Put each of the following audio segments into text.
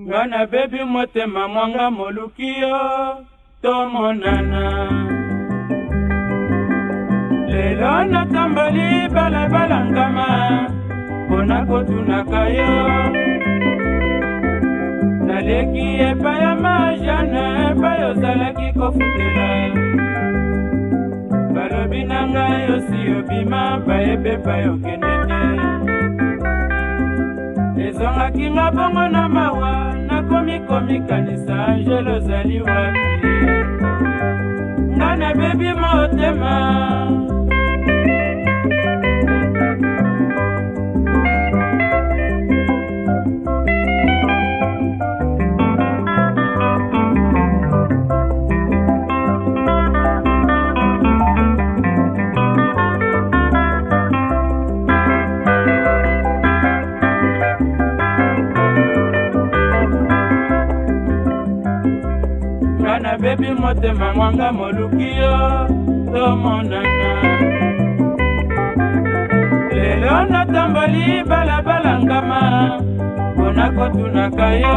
nga nabebi motema mwanga moluki yo tomonana lelo natamboli balabala ngama mpo na kotunaka yo naleki epai ya majane epai ozalaki kofutela balobi na ngai osi obima bayebepa yokende bakangaki nga bongo na mawa nakomi komikanisa angele ozali wapi nga nabebi motema nabebi motema mwanga moluki yo tomonana lelo natamboli balabala ngama mpona kotunaka yo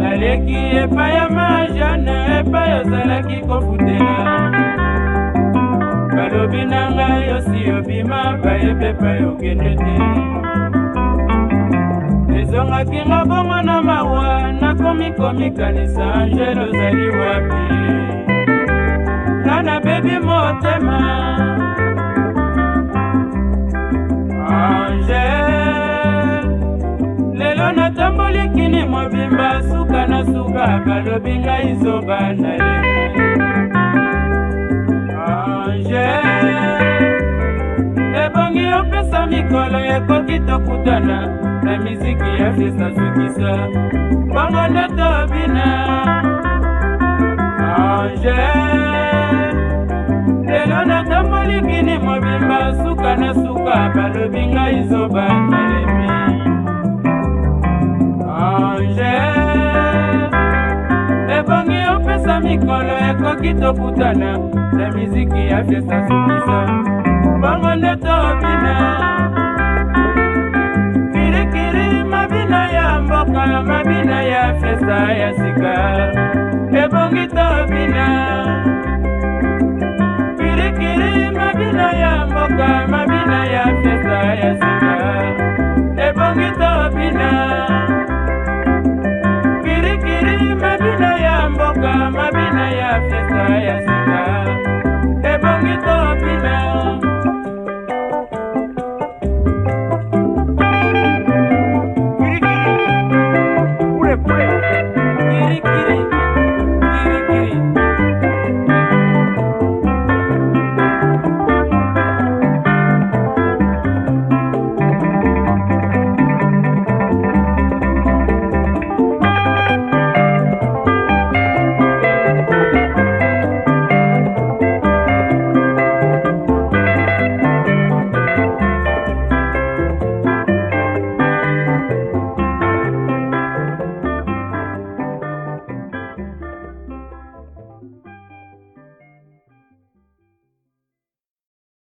naleki epai ya majane epai ozalaki kofutela balobi na ngai osi obima bayebepa yokende te tozongaki mabongo na mawa nakomi komikanisa angele ozali wapi nga nabebi motema angele lelo natamboli kini mobimba suka na suka balobi ngai zoba na ye angele ebongi opesa mikolo ekoki tokutana miziki ya fisa sukisa bango nde tobina ange lelo natambolikini mobimba suka na suka balobi ngai zoba nalemi ange ebongi opesa mikolo ekoki tokutana na miziki ya fisa sukisa bango nde tobina mabina ya festa ya sika ebongi tobina